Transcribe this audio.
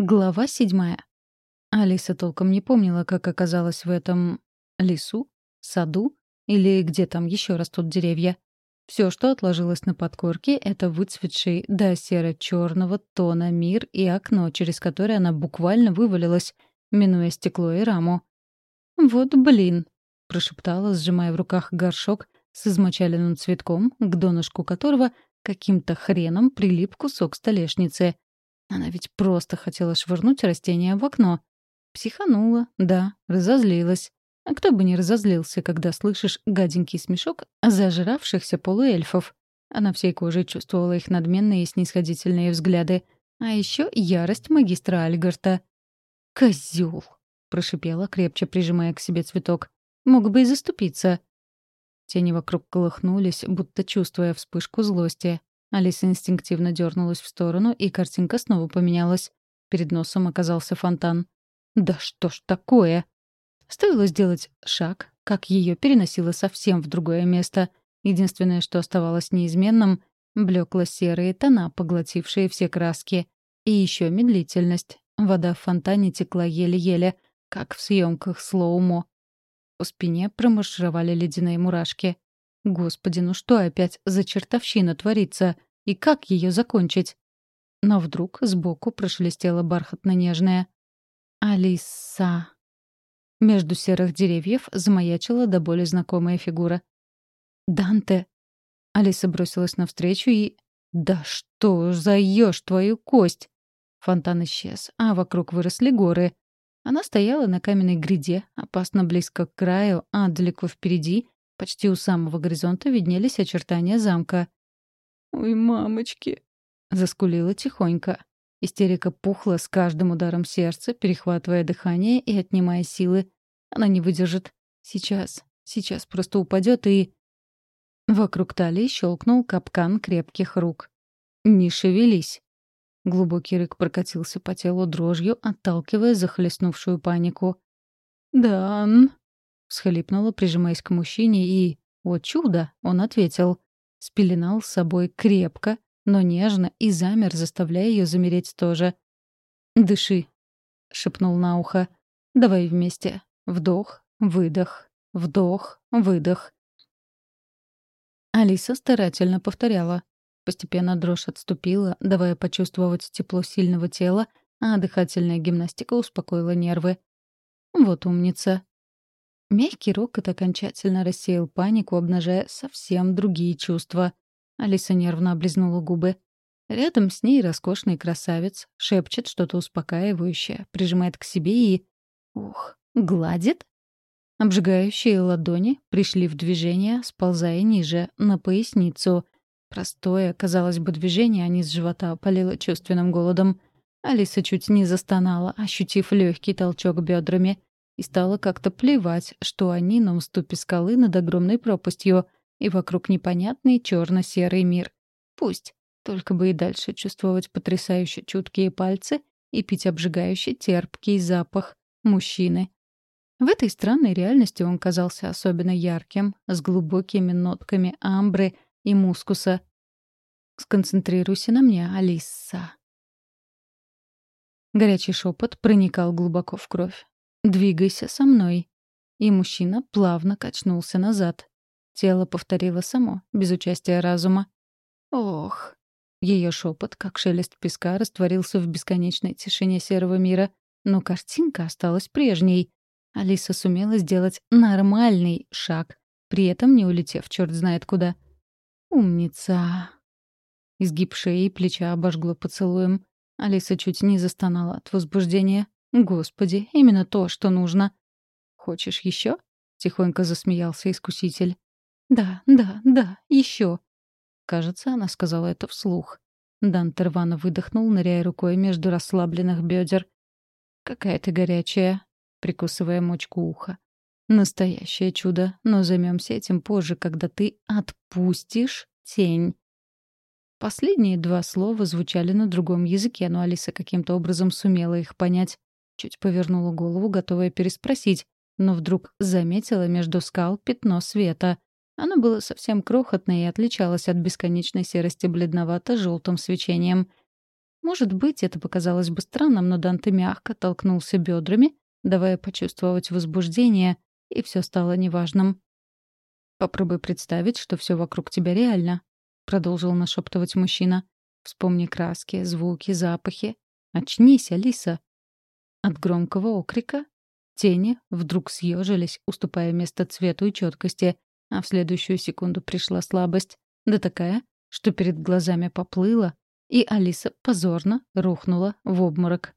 Глава седьмая. Алиса толком не помнила, как оказалась в этом лесу, саду или где там еще растут деревья. Все, что отложилось на подкорке, — это выцветший до серо-черного тона мир и окно, через которое она буквально вывалилась, минуя стекло и раму. «Вот блин», — прошептала, сжимая в руках горшок с измочаленным цветком, к донышку которого каким-то хреном прилип кусок столешницы. Она ведь просто хотела швырнуть растение в окно. Психанула, да, разозлилась. А кто бы не разозлился, когда слышишь гаденький смешок зажравшихся полуэльфов. Она всей кожей чувствовала их надменные и снисходительные взгляды. А еще ярость магистра Альгарта. «Козёл!» — прошипела, крепче прижимая к себе цветок. «Мог бы и заступиться». Тени вокруг колыхнулись, будто чувствуя вспышку злости. Алиса инстинктивно дернулась в сторону, и картинка снова поменялась. Перед носом оказался фонтан. «Да что ж такое?» Стоило сделать шаг, как ее переносило совсем в другое место. Единственное, что оставалось неизменным — блекло-серые тона, поглотившие все краски. И еще медлительность. Вода в фонтане текла еле-еле, как в съемках слоумо. По спине промаршировали ледяные мурашки. Господи, ну что опять за чертовщина творится? И как ее закончить? Но вдруг сбоку прошелестело бархатно-нежное. «Алиса». Между серых деревьев замаячила до боли знакомая фигура. «Данте!» Алиса бросилась навстречу и... «Да что за ешь твою кость!» Фонтан исчез, а вокруг выросли горы. Она стояла на каменной гряде, опасно близко к краю, а далеко впереди Почти у самого горизонта виднелись очертания замка. «Ой, мамочки!» — заскулила тихонько. Истерика пухла с каждым ударом сердца, перехватывая дыхание и отнимая силы. Она не выдержит. Сейчас, сейчас просто упадет и... Вокруг талии щелкнул капкан крепких рук. «Не шевелись!» Глубокий рык прокатился по телу дрожью, отталкивая захлестнувшую панику. «Дан!» Всхлипнула, прижимаясь к мужчине, и, о чудо, он ответил. Спеленал с собой крепко, но нежно и замер, заставляя ее замереть тоже. «Дыши», — шепнул на ухо. «Давай вместе. Вдох, выдох, вдох, выдох». Алиса старательно повторяла. Постепенно дрожь отступила, давая почувствовать тепло сильного тела, а дыхательная гимнастика успокоила нервы. «Вот умница», Мягкий рокот окончательно рассеял панику, обнажая совсем другие чувства. Алиса нервно облизнула губы. Рядом с ней роскошный красавец, шепчет что-то успокаивающее, прижимает к себе и... Ух, гладит? Обжигающие ладони пришли в движение, сползая ниже, на поясницу. Простое, казалось бы, движение, а низ живота опалило чувственным голодом. Алиса чуть не застонала, ощутив легкий толчок бедрами — и стало как-то плевать, что они на уступе скалы над огромной пропастью, и вокруг непонятный черно-серый мир. Пусть. Только бы и дальше чувствовать потрясающе чуткие пальцы и пить обжигающий терпкий запах мужчины. В этой странной реальности он казался особенно ярким, с глубокими нотками амбры и мускуса. «Сконцентрируйся на мне, Алиса». Горячий шепот проникал глубоко в кровь. «Двигайся со мной». И мужчина плавно качнулся назад. Тело повторило само, без участия разума. «Ох». Ее шепот, как шелест песка, растворился в бесконечной тишине серого мира. Но картинка осталась прежней. Алиса сумела сделать нормальный шаг, при этом не улетев черт знает куда. «Умница!» Изгиб шеи и плеча обожгло поцелуем. Алиса чуть не застонала от возбуждения. Господи, именно то, что нужно. Хочешь еще? Тихонько засмеялся искуситель. Да, да, да, еще. Кажется, она сказала это вслух. Данте рвано выдохнул, ныряя рукой между расслабленных бедер. «Какая ты горячая», — прикусывая мочку уха. «Настоящее чудо, но займемся этим позже, когда ты отпустишь тень». Последние два слова звучали на другом языке, но Алиса каким-то образом сумела их понять. Чуть повернула голову, готовая переспросить, но вдруг заметила между скал пятно света. Оно было совсем крохотное и отличалось от бесконечной серости бледновато-желтым свечением. Может быть, это показалось бы странным, но Данте мягко толкнулся бедрами, давая почувствовать возбуждение, и все стало неважным. «Попробуй представить, что все вокруг тебя реально», — продолжил нашептывать мужчина. «Вспомни краски, звуки, запахи. Очнись, Алиса!» От громкого окрика тени вдруг съежились, уступая место цвету и четкости, а в следующую секунду пришла слабость, да такая, что перед глазами поплыла, и Алиса позорно рухнула в обморок.